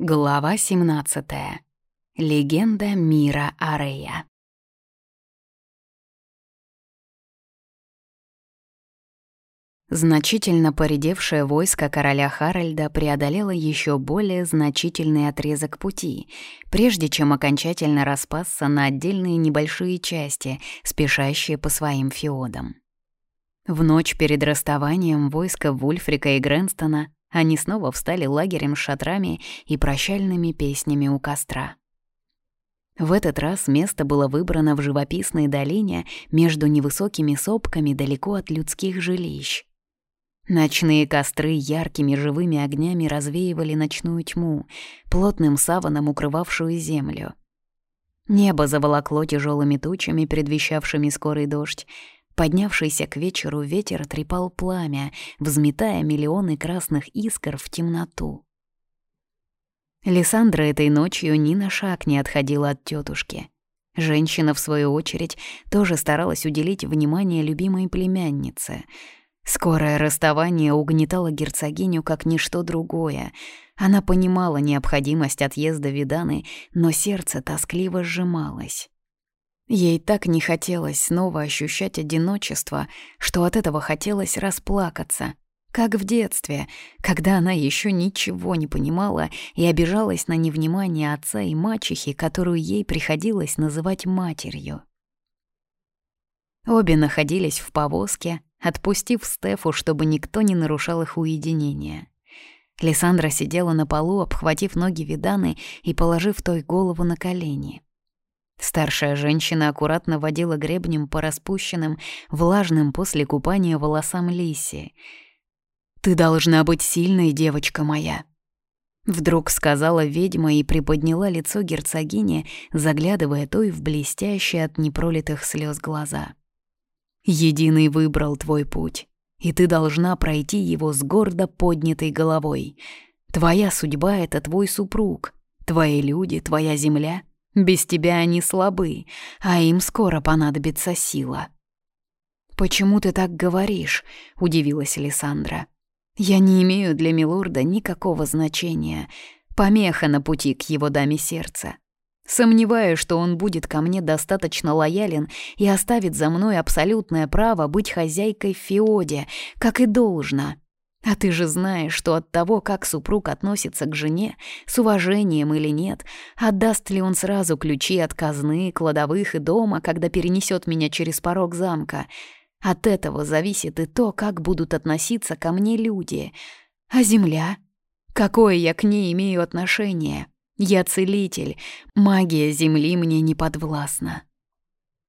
Глава 17. Легенда мира Арея. Значительно поредевшее войско короля Харальда преодолело еще более значительный отрезок пути, прежде чем окончательно распасться на отдельные небольшие части, спешащие по своим феодам. В ночь перед расставанием войска Вульфрика и Гренстона они снова встали лагерем с шатрами и прощальными песнями у костра. В этот раз место было выбрано в живописной долине между невысокими сопками далеко от людских жилищ. Ночные костры яркими живыми огнями развеивали ночную тьму, плотным саваном укрывавшую землю. Небо заволокло тяжелыми тучами, предвещавшими скорый дождь, Поднявшийся к вечеру ветер трепал пламя, взметая миллионы красных искр в темноту. Лиссандра этой ночью ни на шаг не отходила от тетушки. Женщина, в свою очередь, тоже старалась уделить внимание любимой племяннице. Скорое расставание угнетало герцогиню как ничто другое. Она понимала необходимость отъезда Виданы, но сердце тоскливо сжималось. Ей так не хотелось снова ощущать одиночество, что от этого хотелось расплакаться, как в детстве, когда она еще ничего не понимала и обижалась на невнимание отца и мачехи, которую ей приходилось называть матерью. Обе находились в повозке, отпустив Стефу, чтобы никто не нарушал их уединение. Лиссандра сидела на полу, обхватив ноги Виданы и положив той голову на колени — Старшая женщина аккуратно водила гребнем по распущенным, влажным после купания волосам Лиси. «Ты должна быть сильной, девочка моя», — вдруг сказала ведьма и приподняла лицо герцогини, заглядывая той в блестящие от непролитых слез глаза. «Единый выбрал твой путь, и ты должна пройти его с гордо поднятой головой. Твоя судьба — это твой супруг, твои люди, твоя земля — без тебя они слабы, а им скоро понадобится сила». «Почему ты так говоришь?» — удивилась Лиссандра. «Я не имею для Милорда никакого значения. Помеха на пути к его даме сердца. Сомневаюсь, что он будет ко мне достаточно лоялен и оставит за мной абсолютное право быть хозяйкой в Феоде, как и должно. А ты же знаешь, что от того, как супруг относится к жене, с уважением или нет, отдаст ли он сразу ключи от казны, кладовых и дома, когда перенесет меня через порог замка. От этого зависит и то, как будут относиться ко мне люди. А земля? Какое я к ней имею отношение? Я целитель, магия земли мне не подвластна.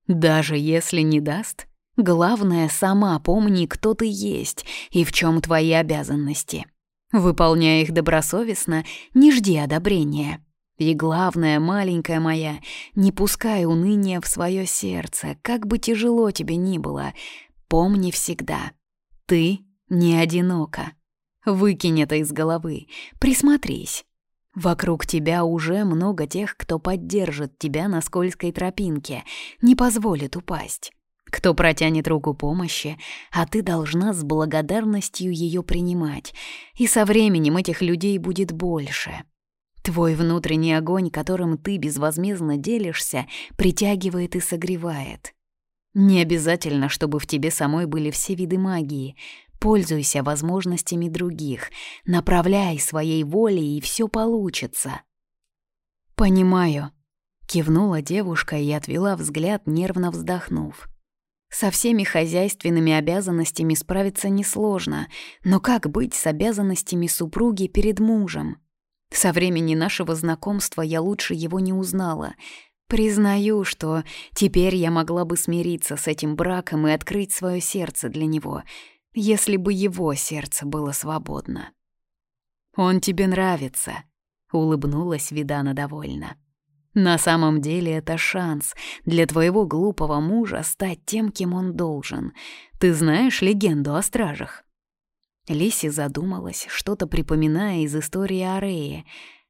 Даже если не даст, Главное, сама помни, кто ты есть и в чем твои обязанности. Выполняя их добросовестно, не жди одобрения. И главное, маленькая моя, не пускай уныния в свое сердце, как бы тяжело тебе ни было. Помни всегда, ты не одинока. Выкинь это из головы, присмотрись. Вокруг тебя уже много тех, кто поддержит тебя на скользкой тропинке, не позволит упасть кто протянет руку помощи, а ты должна с благодарностью ее принимать, и со временем этих людей будет больше. Твой внутренний огонь, которым ты безвозмездно делишься, притягивает и согревает. Не обязательно, чтобы в тебе самой были все виды магии. Пользуйся возможностями других, направляй своей волей, и все получится. «Понимаю», — кивнула девушка и отвела взгляд, нервно вздохнув. Со всеми хозяйственными обязанностями справиться несложно, но как быть с обязанностями супруги перед мужем? Со времени нашего знакомства я лучше его не узнала. Признаю, что теперь я могла бы смириться с этим браком и открыть свое сердце для него, если бы его сердце было свободно. «Он тебе нравится», — улыбнулась Видана довольно. На самом деле это шанс для твоего глупого мужа стать тем, кем он должен. Ты знаешь легенду о стражах?» Лиси задумалась, что-то припоминая из истории Ареи.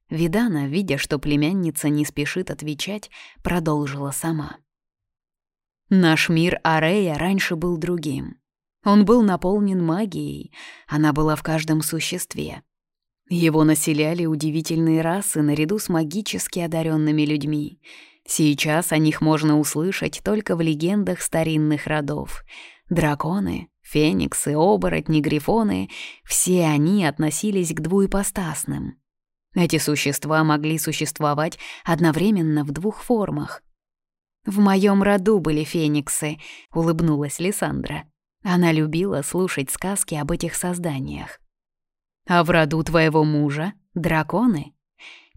Видана, видя, что племянница не спешит отвечать, продолжила сама. «Наш мир Арея раньше был другим. Он был наполнен магией, она была в каждом существе. Его населяли удивительные расы наряду с магически одаренными людьми. Сейчас о них можно услышать только в легендах старинных родов. Драконы, фениксы, оборотни, грифоны — все они относились к двуепостасным. Эти существа могли существовать одновременно в двух формах. «В моем роду были фениксы», — улыбнулась Лиссандра. Она любила слушать сказки об этих созданиях. А в роду твоего мужа — драконы?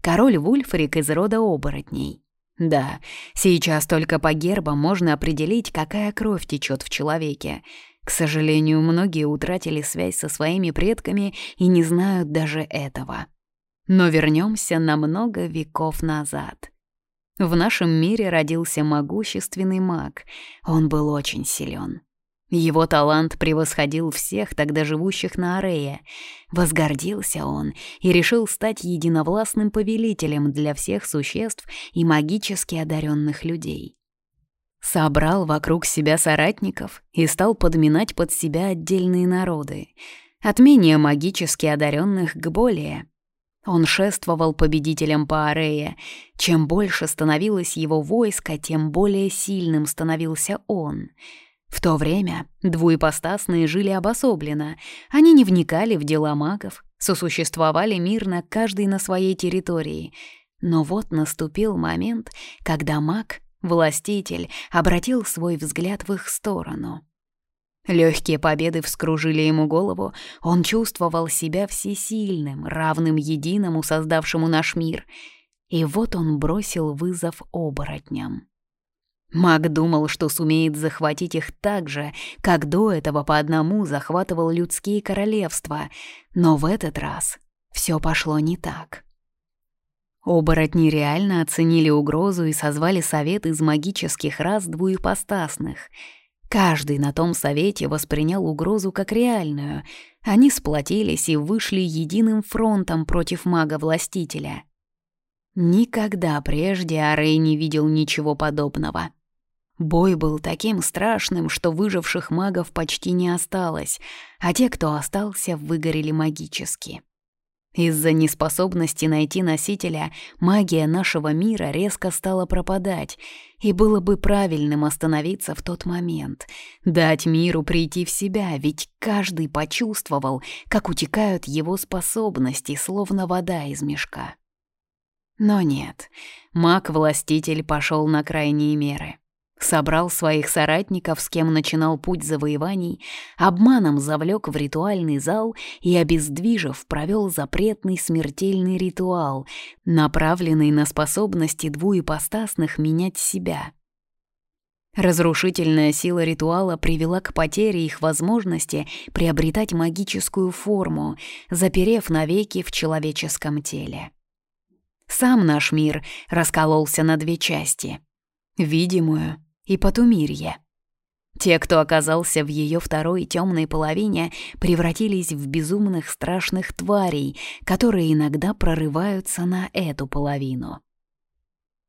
Король Вульфрик из рода оборотней. Да, сейчас только по гербам можно определить, какая кровь течет в человеке. К сожалению, многие утратили связь со своими предками и не знают даже этого. Но вернемся на много веков назад. В нашем мире родился могущественный маг. Он был очень силен. Его талант превосходил всех тогда живущих на Арее. Возгордился он и решил стать единовластным повелителем для всех существ и магически одаренных людей. Собрал вокруг себя соратников и стал подминать под себя отдельные народы, от менее магически одаренных к более. Он шествовал победителем по Арее. Чем больше становилось его войско, тем более сильным становился он — в то время двуепостасные жили обособленно, они не вникали в дела магов, сосуществовали мирно каждый на своей территории. Но вот наступил момент, когда маг, властитель, обратил свой взгляд в их сторону. Легкие победы вскружили ему голову, он чувствовал себя всесильным, равным единому, создавшему наш мир. И вот он бросил вызов оборотням. Маг думал, что сумеет захватить их так же, как до этого по одному захватывал людские королевства, но в этот раз все пошло не так. Оборотни реально оценили угрозу и созвали совет из магических рас двуепостасных. Каждый на том совете воспринял угрозу как реальную. Они сплотились и вышли единым фронтом против мага-властителя. Никогда прежде Арей не видел ничего подобного. Бой был таким страшным, что выживших магов почти не осталось, а те, кто остался, выгорели магически. Из-за неспособности найти носителя магия нашего мира резко стала пропадать, и было бы правильным остановиться в тот момент, дать миру прийти в себя, ведь каждый почувствовал, как утекают его способности, словно вода из мешка. Но нет, маг-властитель пошел на крайние меры — собрал своих соратников, с кем начинал путь завоеваний, обманом завлек в ритуальный зал и, обездвижив, провел запретный смертельный ритуал, направленный на способности двуепостасных менять себя. Разрушительная сила ритуала привела к потере их возможности приобретать магическую форму, заперев навеки в человеческом теле. Сам наш мир раскололся на две части — видимую и Потумирье. Те, кто оказался в ее второй темной половине, превратились в безумных страшных тварей, которые иногда прорываются на эту половину.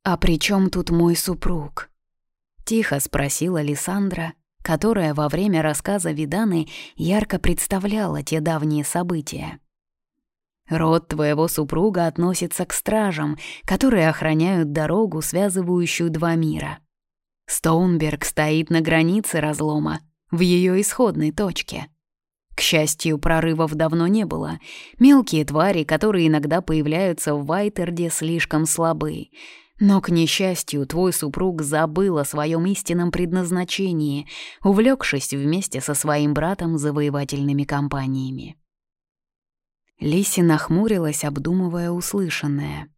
«А при чем тут мой супруг?» — тихо спросила Лиссандра, которая во время рассказа Виданы ярко представляла те давние события. «Род твоего супруга относится к стражам, которые охраняют дорогу, связывающую два мира. Стоунберг стоит на границе разлома, в ее исходной точке. К счастью, прорывов давно не было. Мелкие твари, которые иногда появляются в Вайтерде, слишком слабы. Но, к несчастью, твой супруг забыл о своем истинном предназначении, увлекшись вместе со своим братом завоевательными кампаниями. Лиси нахмурилась, обдумывая услышанное.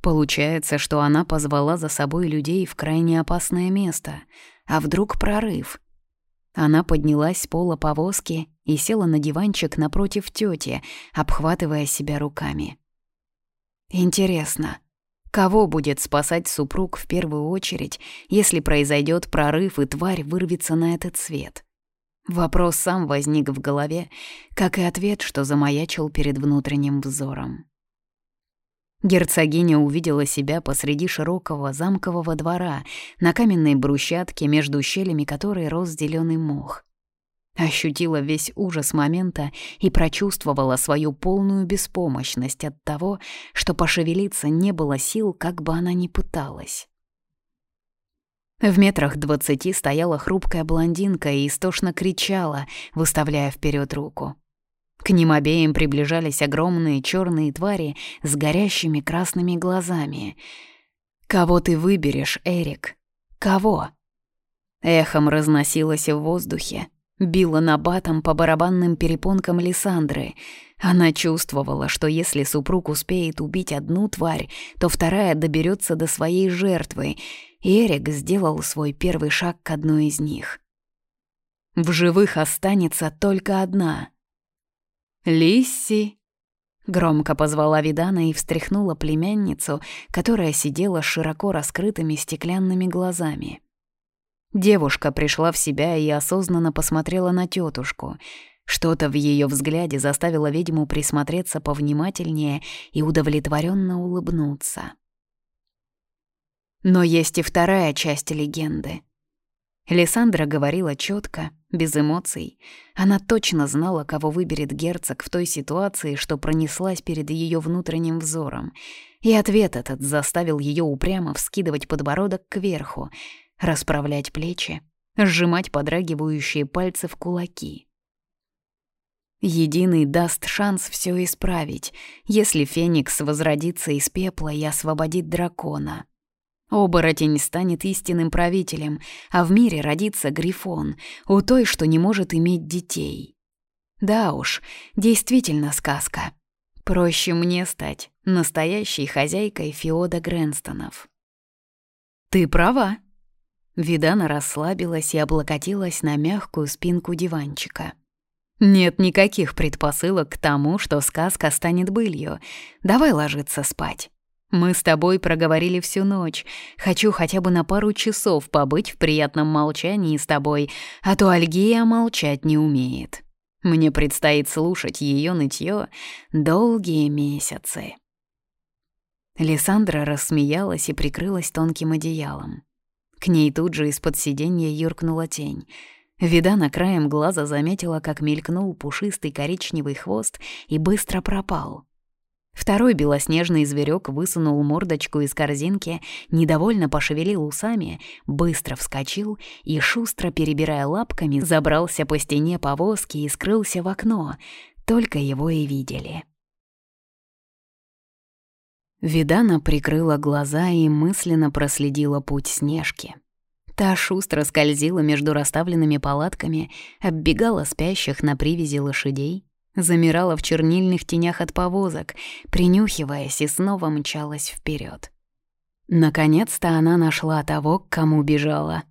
Получается, что она позвала за собой людей в крайне опасное место. А вдруг прорыв? Она поднялась с пола повозки и села на диванчик напротив тети, обхватывая себя руками. Интересно, кого будет спасать супруг в первую очередь, если произойдет прорыв и тварь вырвется на этот свет? Вопрос сам возник в голове, как и ответ, что замаячил перед внутренним взором. Герцогиня увидела себя посреди широкого замкового двора, на каменной брусчатке, между щелями которой рос зеленый мох. ощутила весь ужас момента и прочувствовала свою полную беспомощность от того, что пошевелиться не было сил, как бы она ни пыталась. В метрах двадцати стояла хрупкая блондинка и истошно кричала, выставляя вперед руку. К ним обеим приближались огромные черные твари с горящими красными глазами. «Кого ты выберешь, Эрик? Кого?» Эхом разносилось в воздухе, Била набатом по барабанным перепонкам Лиссандры. Она чувствовала, что если супруг успеет убить одну тварь, то вторая доберется до своей жертвы, Эрик сделал свой первый шаг к одной из них. В живых останется только одна. «Лисси!» Громко позвала Видана и встряхнула племянницу, которая сидела с широко раскрытыми стеклянными глазами. Девушка пришла в себя и осознанно посмотрела на тетушку. Что-то в ее взгляде заставило ведьму присмотреться повнимательнее и удовлетворенно улыбнуться. Но есть и вторая часть легенды. Лиссандра говорила четко, без эмоций. Она точно знала, кого выберет герцог в той ситуации, что пронеслась перед ее внутренним взором. И ответ этот заставил ее упрямо вскидывать подбородок кверху — расправлять плечи, сжимать подрагивающие пальцы в кулаки. Единый даст шанс все исправить, если Феникс возродится из пепла и освободит дракона. Оборотень станет истинным правителем, а в мире родится Грифон, у той, что не может иметь детей. Да уж, действительно сказка. Проще мне стать настоящей хозяйкой Феода Грэнстонов. «Ты права», Видана расслабилась и облокотилась на мягкую спинку диванчика. «Нет никаких предпосылок к тому, что сказка станет былью. Давай ложиться спать. Мы с тобой проговорили всю ночь. Хочу хотя бы на пару часов побыть в приятном молчании с тобой, а то Альгия молчать не умеет. Мне предстоит слушать ее нытье долгие месяцы». Лиссандра рассмеялась и прикрылась тонким одеялом. К ней тут же из-под сиденья юркнула тень. Видана краем глаза заметила, как мелькнул пушистый коричневый хвост и быстро пропал. Второй белоснежный зверек высунул мордочку из корзинки, недовольно пошевелил усами, быстро вскочил и, шустро перебирая лапками, забрался по стене повозки и скрылся в окно. Только его и видели. Видана прикрыла глаза и мысленно проследила путь Снежки. Та шустро скользила между расставленными палатками, оббегала спящих на привязи лошадей, замирала в чернильных тенях от повозок, принюхиваясь и снова мчалась вперед. Наконец-то она нашла того, к кому бежала.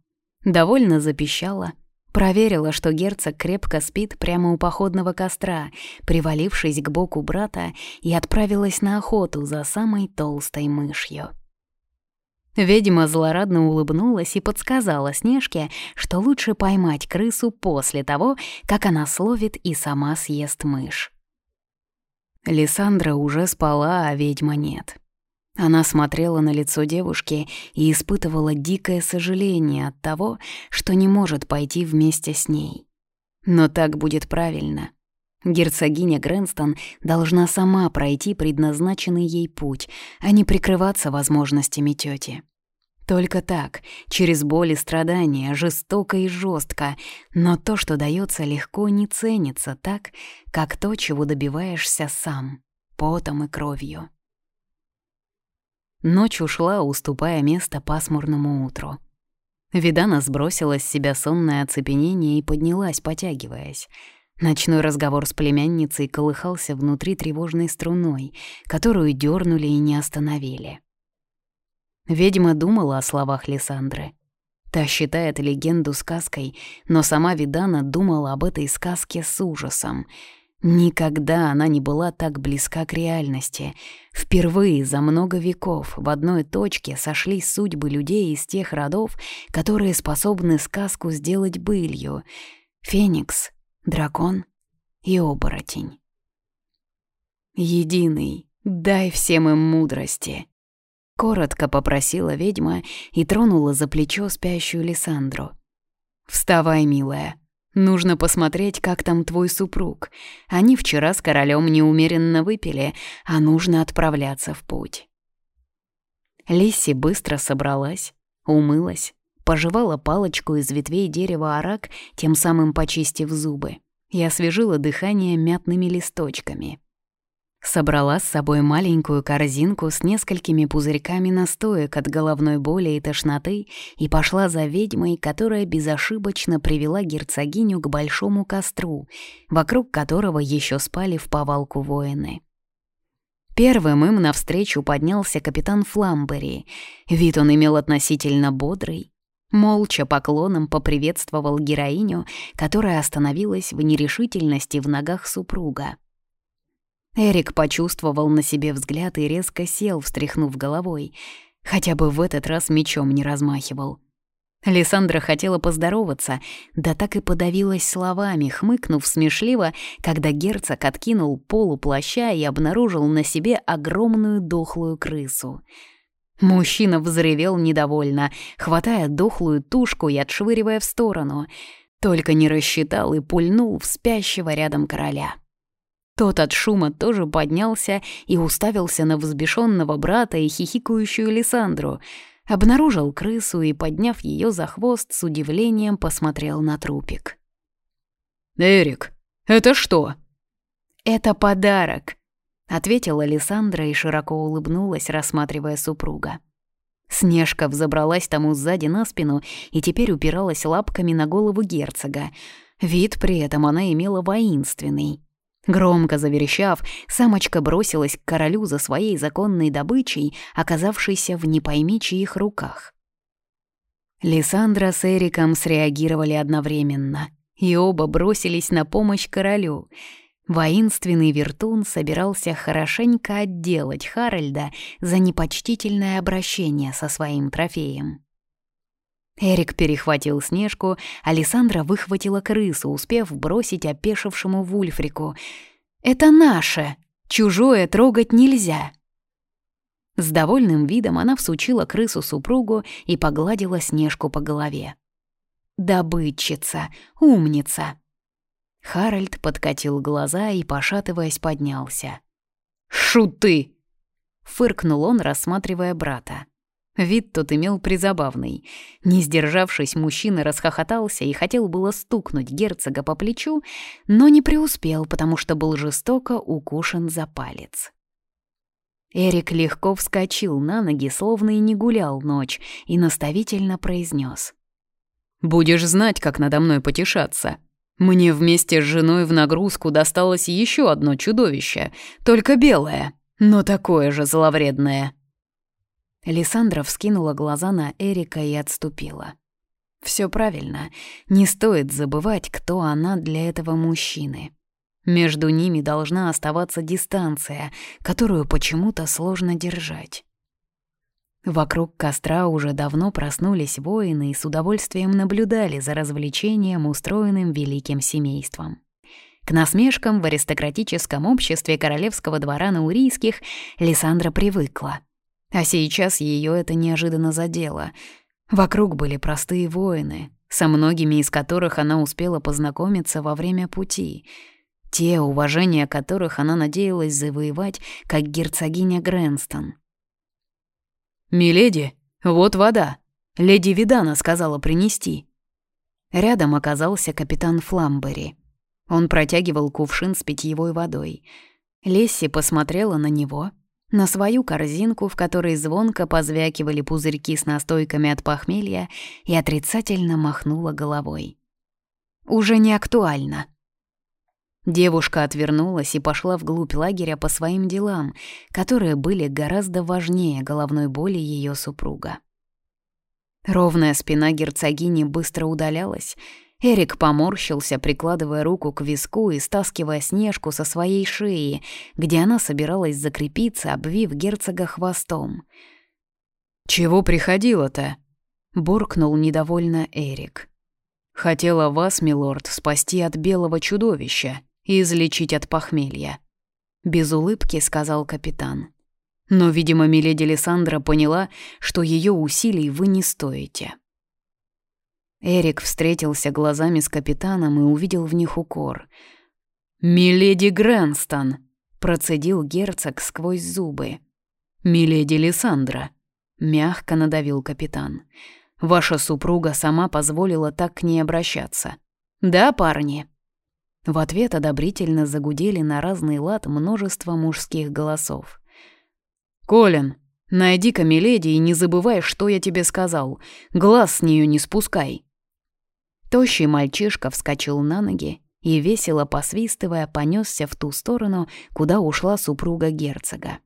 Довольно запищала — Проверила, что герцог крепко спит прямо у походного костра, привалившись к боку брата, и отправилась на охоту за самой толстой мышью. Ведьма злорадно улыбнулась и подсказала Снежке, что лучше поймать крысу после того, как она словит и сама съест мышь. Лиссандра уже спала, а ведьма нет. Она смотрела на лицо девушки и испытывала дикое сожаление от того, что не может пойти вместе с ней. Но так будет правильно. Герцогиня Грэнстон должна сама пройти предназначенный ей путь, а не прикрываться возможностями тети. Только так, через боль и страдания, жестоко и жестко, но то, что дается легко, не ценится так, как то, чего добиваешься сам, потом и кровью. Ночь ушла, уступая место пасмурному утру. Видана сбросила с себя сонное оцепенение и поднялась, потягиваясь. Ночной разговор с племянницей колыхался внутри тревожной струной, которую дернули и не остановили. Ведьма думала о словах Лиссандры. Та считает легенду сказкой, но сама Видана думала об этой сказке с ужасом — Никогда она не была так близка к реальности. Впервые за много веков в одной точке сошлись судьбы людей из тех родов, которые способны сказку сделать былью. Феникс, дракон и оборотень. «Единый, дай всем им мудрости», — коротко попросила ведьма и тронула за плечо спящую Лиссандру. «Вставай, милая, Нужно посмотреть, как там твой супруг. Они вчера с королем неумеренно выпили, а нужно отправляться в путь». Лисси быстро собралась, умылась, пожевала палочку из ветвей дерева арак, тем самым почистив зубы, и освежила дыхание мятными листочками. Собрала с собой маленькую корзинку с несколькими пузырьками настоек от головной боли и тошноты и пошла за ведьмой, которая безошибочно привела герцогиню к большому костру, вокруг которого еще спали в повалку воины. Первым им навстречу поднялся капитан Фламбери. Вид он имел относительно бодрый. Молча поклоном поприветствовал героиню, которая остановилась в нерешительности в ногах супруга. Эрик почувствовал на себе взгляд и резко сел, встряхнув головой. Хотя бы в этот раз мечом не размахивал. Лиссандра хотела поздороваться, да так и подавилась словами, хмыкнув смешливо, когда герцог откинул полу плаща и обнаружил на себе огромную дохлую крысу. Мужчина взревел недовольно, хватая дохлую тушку и отшвыривая в сторону. Только не рассчитал и пульнул в спящего рядом короля. Тот от шума тоже поднялся и уставился на взбешенного брата и хихикающую Лиссандру. Обнаружил крысу и, подняв ее за хвост, с удивлением посмотрел на трупик. «Эрик, это что?» «Это подарок», — ответила Лиссандра и широко улыбнулась, рассматривая супруга. Снежка взобралась тому сзади на спину и теперь упиралась лапками на голову герцога. Вид при этом она имела воинственный. Громко заверещав, самочка бросилась к королю за своей законной добычей, оказавшейся в не пойми чьих руках. Лиссандра с Эриком среагировали одновременно, и оба бросились на помощь королю. Воинственный вертун собирался хорошенько отделать Харальда за непочтительное обращение со своим трофеем. Эрик перехватил Снежку, Александра выхватила крысу, успев бросить опешившему Вульфрику. «Это наше! Чужое трогать нельзя!» С довольным видом она всучила крысу супругу и погладила Снежку по голове. «Добытчица! Умница!» Харальд подкатил глаза и, пошатываясь, поднялся. «Шуты!» — фыркнул он, рассматривая брата. Вид тот имел призабавный. Не сдержавшись, мужчина расхохотался и хотел было стукнуть герцога по плечу, но не преуспел, потому что был жестоко укушен за палец. Эрик легко вскочил на ноги, словно и не гулял ночь, и наставительно произнес: «Будешь знать, как надо мной потешаться. Мне вместе с женой в нагрузку досталось еще одно чудовище, только белое, но такое же зловредное». Лиссандра вскинула глаза на Эрика и отступила. Все правильно, не стоит забывать, кто она для этого мужчины. Между ними должна оставаться дистанция, которую почему-то сложно держать. Вокруг костра уже давно проснулись воины и с удовольствием наблюдали за развлечением, устроенным великим семейством. К насмешкам в аристократическом обществе королевского двора наурийских Лиссандра привыкла — а сейчас ее это неожиданно задело. Вокруг были простые воины, со многими из которых она успела познакомиться во время пути. Те, уважения которых она надеялась завоевать, как герцогиня Грэнстон. «Миледи, вот вода. Леди Видана сказала принести». Рядом оказался капитан Фламбери. Он протягивал кувшин с питьевой водой. Лесси посмотрела на него — на свою корзинку, в которой звонко позвякивали пузырьки с настойками от похмелья, и отрицательно махнула головой. «Уже не актуально». Девушка отвернулась и пошла вглубь лагеря по своим делам, которые были гораздо важнее головной боли ее супруга. Ровная спина герцогини быстро удалялась — Эрик поморщился, прикладывая руку к виску и стаскивая снежку со своей шеи, где она собиралась закрепиться, обвив герцога хвостом. «Чего приходило-то?» — буркнул недовольно Эрик. «Хотела вас, милорд, спасти от белого чудовища и излечить от похмелья», — без улыбки сказал капитан. «Но, видимо, миледи Лиссандра поняла, что ее усилий вы не стоите». Эрик встретился глазами с капитаном и увидел в них укор. «Миледи Грэнстон!» — процедил герцог сквозь зубы. «Миледи Лиссандра!» — мягко надавил капитан. «Ваша супруга сама позволила так к ней обращаться. Да, парни?» В ответ одобрительно загудели на разный лад множество мужских голосов. «Колин, найди-ка Миледи и не забывай, что я тебе сказал. Глаз с нее не спускай». Тощий мальчишка вскочил на ноги и, весело посвистывая, понесся в ту сторону, куда ушла супруга герцога.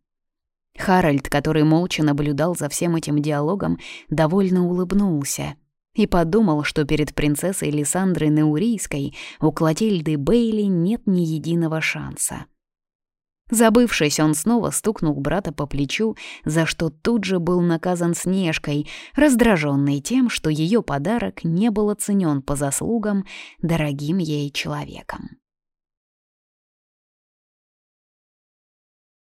Харальд, который молча наблюдал за всем этим диалогом, довольно улыбнулся и подумал, что перед принцессой Лиссандрой Неурийской у Клотильды Бейли нет ни единого шанса. Забывшись, он снова стукнул брата по плечу, за что тут же был наказан Снежкой, раздраженный тем, что ее подарок не был оценен по заслугам дорогим ей человеком.